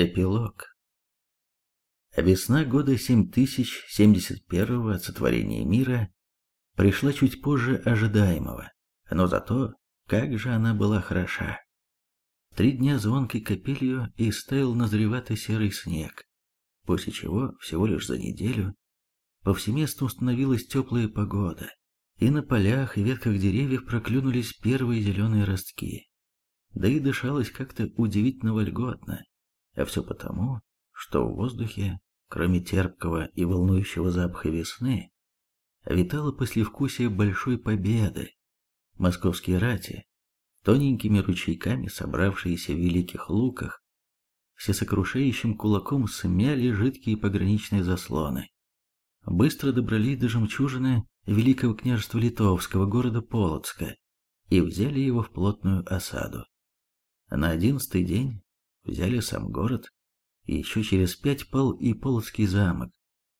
Эпилог. Весна года 7071 от сотворения мира пришла чуть позже ожидаемого, но зато как же она была хороша. Три дня звонкой капелью и стаял назреватый серый снег, после чего всего лишь за неделю повсеместно установилась теплая погода, и на полях и ветках деревьев проклюнулись первые зеленые ростки. Да и дышалось как-то удивительно вольготно, а все потому, что в воздухе, кроме терпкого и волнующего запаха весны, витало послевкусие большой победы. Московские рати, тоненькими ручейками собравшиеся в великих луках, всесокрушающим кулаком смяли жидкие пограничные заслоны. Быстро добрались до жемчужины Великого княжества Литовского города Полоцка и взяли его в плотную осаду. На одиннадцатый день взяли сам город, и еще через пять пал и Полоцкий замок.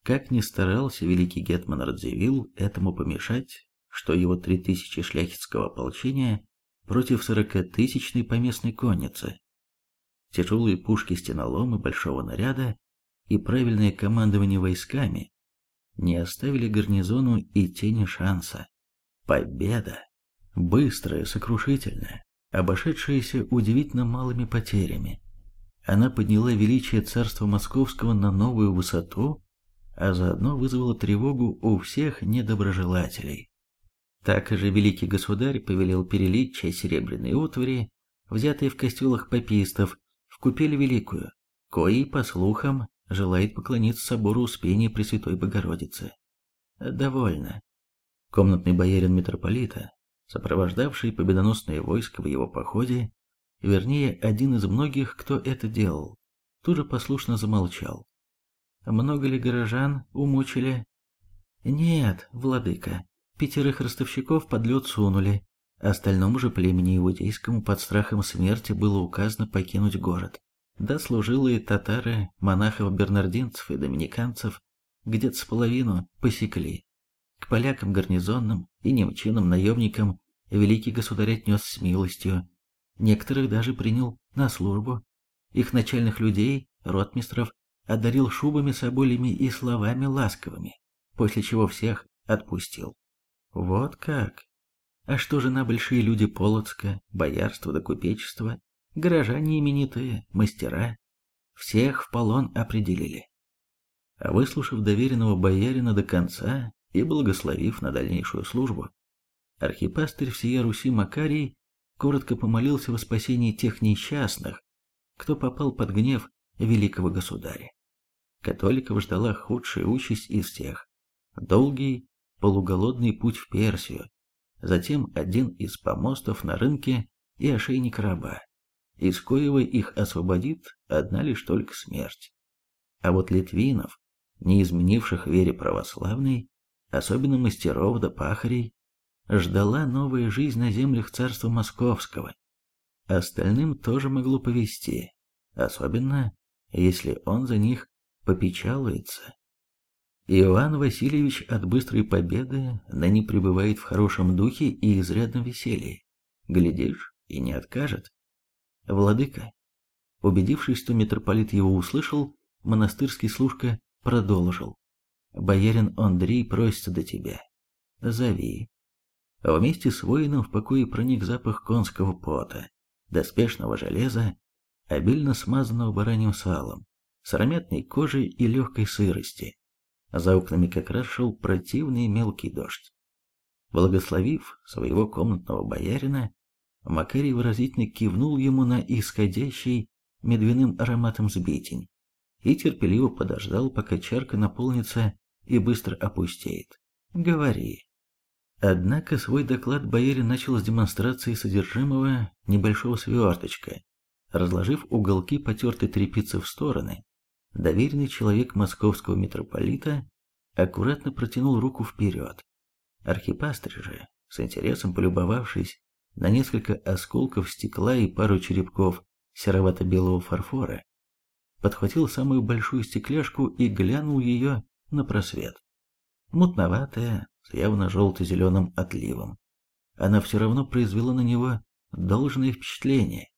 Как ни старался великий гетман Радзивилл этому помешать, что его три тысячи шляхетского ополчения против сорокатысячной поместной конницы. Тяжелые пушки стеноломы большого наряда и правильное командование войсками не оставили гарнизону и тени шанса. Победа! Быстрая, сокрушительная, обошедшаяся удивительно малыми потерями. Она подняла величие царства московского на новую высоту, а заодно вызвала тревогу у всех недоброжелателей. Так же великий государь повелел перелить часть серебряной утвари, взятой в костелах папистов, в купель великую, коей, по слухам, желает поклониться собору Успения Пресвятой Богородицы. Довольно. Комнатный боярин митрополита, сопровождавший победоносное войско в его походе, вернее, один из многих, кто это делал, тут же послушно замолчал. Много ли горожан умучили? Нет, владыка, пятерых ростовщиков под лед сунули, остальному же племени иудейскому под страхом смерти было указано покинуть город. Да служилые татары, монахов-бернардинцев и доминиканцев где-то с половину посекли. К полякам гарнизонным и немчинам-наемникам великий государь отнес с милостью, Некоторых даже принял на службу. Их начальных людей, ротмистров, одарил шубами, соболями и словами ласковыми, после чего всех отпустил. Вот как. А что же на большие люди Полоцка, боярство да купечество, горожане именитые, мастера, всех в полон определили. А выслушав доверенного боярина до конца и благословив на дальнейшую службу, архипастырь всея Руси Макарий коротко помолился во спасении тех несчастных, кто попал под гнев великого государя. Католиков ждала худшая участь из всех. Долгий, полуголодный путь в Персию, затем один из помостов на рынке и ошейник раба, из коего их освободит одна лишь только смерть. А вот литвинов, не изменивших вере православной, особенно мастеров да пахарей, ждала новая жизнь на землях царства московского. Остальным тоже могло повести, особенно если он за них попечалуется. Иван Васильевич от быстрой победы ныне пребывает в хорошем духе и изрядном веселье. Глядишь, и не откажет. Владыка, убедившись, что митрополит его услышал, монастырский служка продолжил. Боярин Андрей просится до тебя. Зови, вместе с воином в покое проник запах конского пота, доспешного железа, обильно смазанного бараньим салом, сыромятной кожей и легкой сырости. За окнами как раз шел противный мелкий дождь. Благословив своего комнатного боярина, Макарий выразительно кивнул ему на исходящий медвяным ароматом сбитень и терпеливо подождал, пока чарка наполнится и быстро опустеет. «Говори». Однако свой доклад боярин начал с демонстрации содержимого небольшого сверточка. Разложив уголки потертой тряпицы в стороны, доверенный человек московского митрополита аккуратно протянул руку вперед. Архипастырь же, с интересом полюбовавшись на несколько осколков стекла и пару черепков серовато-белого фарфора, подхватил самую большую стекляшку и глянул ее на просвет. Мутноватая, с явно желто-зеленым отливом. Она все равно произвела на него должное впечатление.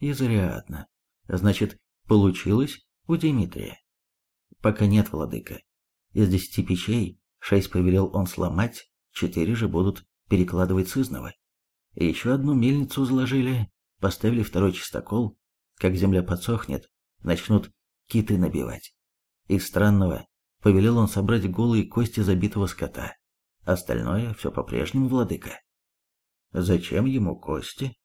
Изрядно. Значит, получилось у Дмитрия. Пока нет, владыка. Из десяти печей шесть повелел он сломать, четыре же будут перекладывать сызново. И еще одну мельницу заложили, поставили второй чистокол. Как земля подсохнет, начнут киты набивать. Из странного повелел он собрать голые кости забитого скота. Остальное все по-прежнему, владыка. Зачем ему кости?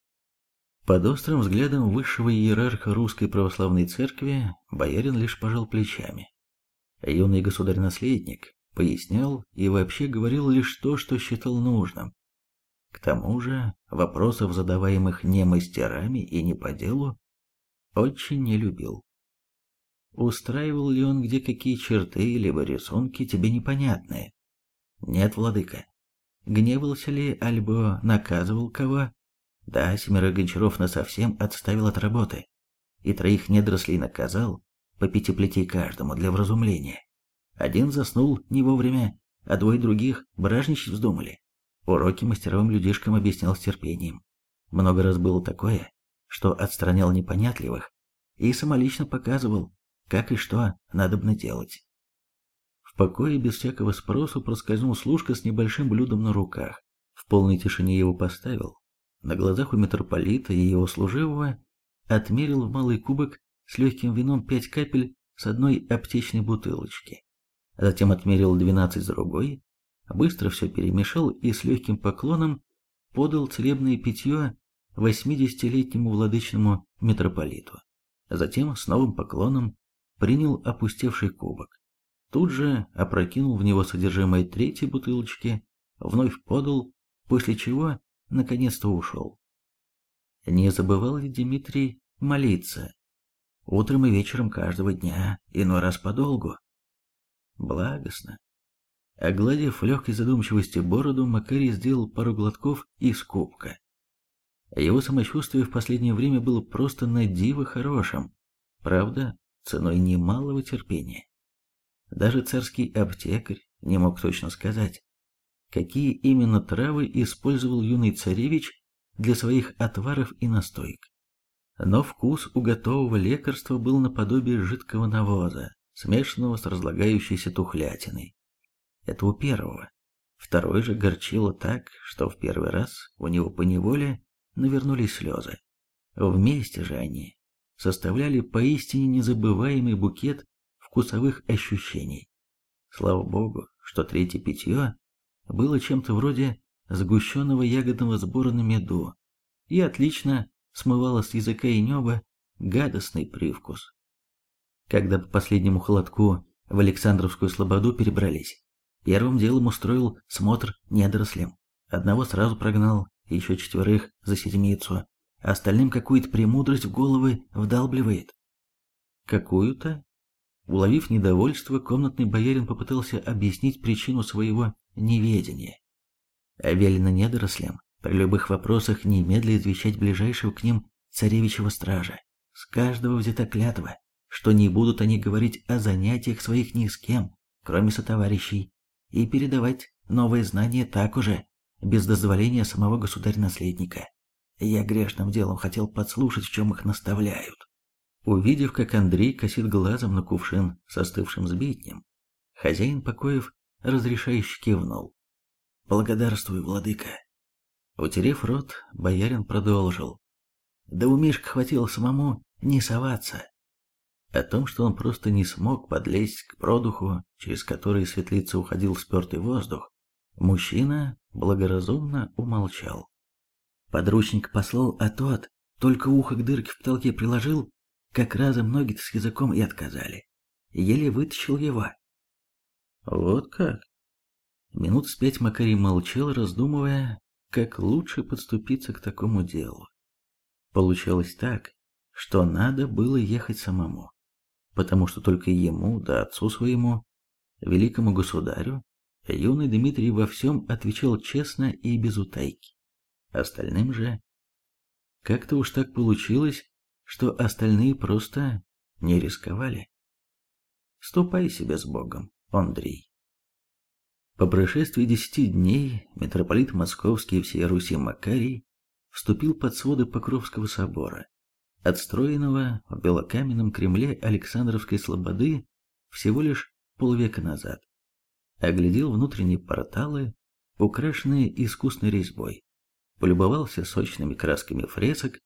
Под острым взглядом высшего иерарха русской православной церкви боярин лишь пожал плечами. Юный государь-наследник пояснял и вообще говорил лишь то, что считал нужным. К тому же вопросов, задаваемых не мастерами и не по делу, очень не любил. Устраивал ли он где какие черты, либо рисунки, тебе непонятные? Нет, владыка. Гневался ли, альбо наказывал кого? Да, семеро гончаров насовсем отставил от работы. И троих недорослей наказал, по пяти плетей каждому для вразумления. Один заснул не вовремя, а двое других бражничать вздумали. Уроки мастеровым людишкам объяснял с терпением. Много раз было такое, что отстранял непонятливых и самолично показывал, как и что надобно делать. Покое без всякого спросу проскользнул служка с небольшим блюдом на руках. В полной тишине его поставил. На глазах у митрополита и его служивого отмерил в малый кубок с легким вином пять капель с одной аптечной бутылочки. Затем отмерил двенадцать с другой, быстро все перемешал и с легким поклоном подал целебное питье восьмидесятилетнему владычному митрополиту. Затем с новым поклоном принял опустевший кубок. Тут же опрокинул в него содержимое третьей бутылочки, вновь подал, после чего наконец-то ушел. Не забывал ли Дмитрий молиться? Утром и вечером каждого дня, иной раз подолгу. Благостно, Огладив легкой задумчивости бороду, Макарий сделал пару глотков из кубка. Его самочувствие в последнее время было просто на диво хорошим, правда, ценой немалого терпения. Даже царский аптекарь не мог точно сказать, какие именно травы использовал юный царевич для своих отваров и настоек. Но вкус у готового лекарства был наподобие жидкого навоза, смешанного с разлагающейся тухлятиной. Это у первого. Второй же горчило так, что в первый раз у него поневоле навернулись слезы. Вместе же они составляли поистине незабываемый букет вкусовых ощущений. Слава богу, что третье питье было чем-то вроде сгущенного ягодного сбора на меду и отлично смывало с языка и неба гадостный привкус. Когда по последнему холодку в Александровскую слободу перебрались, Первым делом устроил смотр недорослям. Одного сразу прогнал, еще четверых за седмицу. Остальным какую-то премудрость в головы вдалбливает. Какую-то? Уловив недовольство, комнатный боярин попытался объяснить причину своего неведения. Велено недорослям при любых вопросах немедля извещать ближайшего к ним царевичего стража. С каждого взята клятва, что не будут они говорить о занятиях своих ни с кем, кроме сотоварищей, и передавать новые знания так уже, без дозволения самого государя-наследника. Я грешным делом хотел подслушать, в чем их наставляют. Увидев, как Андрей косит глазом на кувшин с остывшим сбитнем, хозяин покоев разрешающе кивнул. «Благодарствуй, владыка». Утерев рот, боярин продолжил. «Да у Мишка хватило самому не соваться. О том, что он просто не смог подлезть к продуху, через который светлица уходил спертый воздух, мужчина благоразумно умолчал. Подручник послал, а тот только ухо к дырке в потолке приложил, как разом ноги с языком и отказали. Еле вытащил его. Вот как? Минут с пять Макарий молчал, раздумывая, как лучше подступиться к такому делу. Получалось так, что надо было ехать самому потому что только ему, да отцу своему, великому государю, юный Дмитрий во всем отвечал честно и без утайки. Остальным же... Как-то уж так получилось, что остальные просто не рисковали. Ступай себе с Богом, Андрей. По прошествии десяти дней митрополит Московский всей Руси Макарий вступил под своды Покровского собора отстроенного в белокаменном Кремле Александровской Слободы всего лишь полвека назад. Оглядел внутренние порталы, украшенные искусной резьбой, полюбовался сочными красками фресок,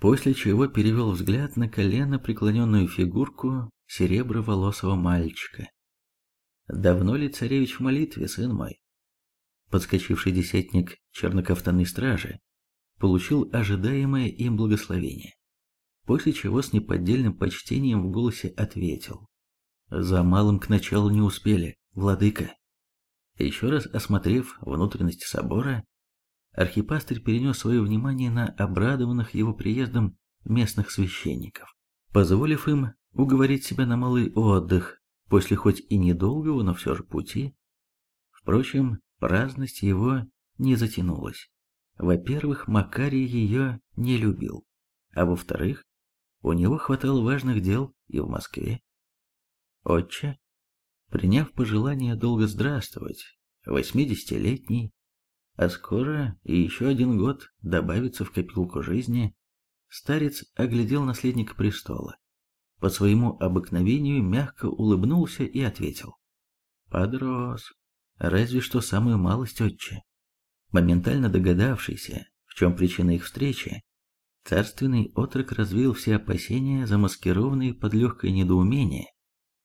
после чего перевел взгляд на колено преклоненную фигурку сереброволосого мальчика. «Давно ли царевич в молитве, сын мой?» Подскочивший десятник чернокафтанной стражи получил ожидаемое им благословение, после чего с неподдельным почтением в голосе ответил. «За малым к началу не успели, владыка». Еще раз осмотрев внутренность собора, архипастырь перенес свое внимание на обрадованных его приездом местных священников, позволив им уговорить себя на малый отдых после хоть и недолгого, но все же пути. Впрочем, праздность его не затянулась. Во-первых, Макарий ее не любил, а во-вторых, у него хватало важных дел и в Москве. Отче, приняв пожелание долго здравствовать, восьмидесятилетний а скоро и еще один год добавится в копилку жизни, старец оглядел наследника престола. По своему обыкновению мягко улыбнулся и ответил. «Подрос. Разве что самую малость отче». Моментально догадавшийся, в чем причина их встречи, царственный отрок развеял все опасения, замаскированные под легкое недоумение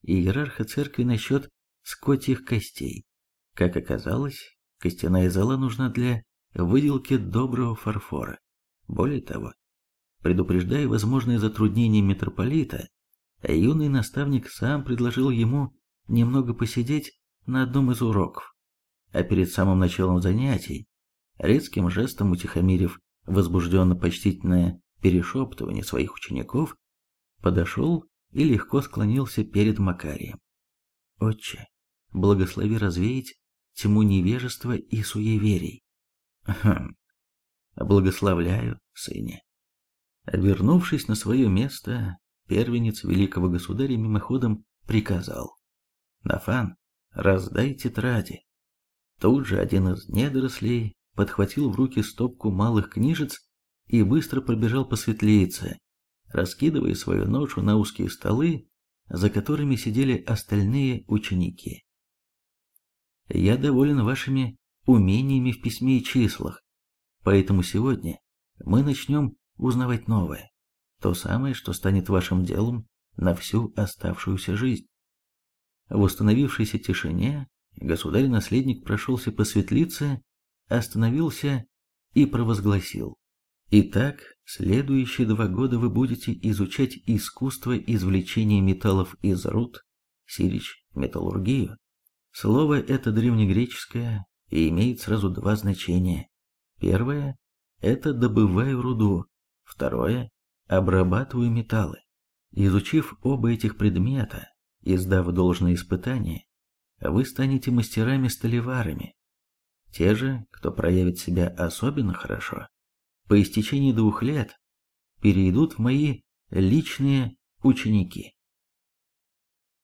иерарха церкви насчет скотьих костей. Как оказалось, Костяная зала нужна для выделки доброго фарфора. Более того, предупреждая возможные затруднения митрополита, юный наставник сам предложил ему немного посидеть на одном из уроков, а перед самым началом занятий, резким жестом утихомирив возбужденно-почтительное перешептывание своих учеников, подошел и легко склонился перед Макарием. «Отче, благослови развеять тьму невежества и суеверий. Хм. Благословляю, сыне. Вернувшись на свое место, первенец великого государя мимоходом приказал. Нафан, раздай тетради. Тут же один из недорослей подхватил в руки стопку малых книжец и быстро пробежал по светлице, раскидывая свою ношу на узкие столы, за которыми сидели остальные ученики. Я доволен вашими умениями в письме и числах, поэтому сегодня мы начнем узнавать новое, то самое, что станет вашим делом на всю оставшуюся жизнь. В установившейся тишине государь-наследник прошелся по светлице, остановился и провозгласил. Итак, следующие два года вы будете изучать искусство извлечения металлов из руд, сирич, металлургию, Слово это древнегреческое и имеет сразу два значения. Первое – это добываю руду, второе – обрабатываю металлы. Изучив оба этих предмета и сдав должное испытание, вы станете мастерами-столеварами. Те же, кто проявит себя особенно хорошо, по истечении двух лет перейдут в мои личные ученики.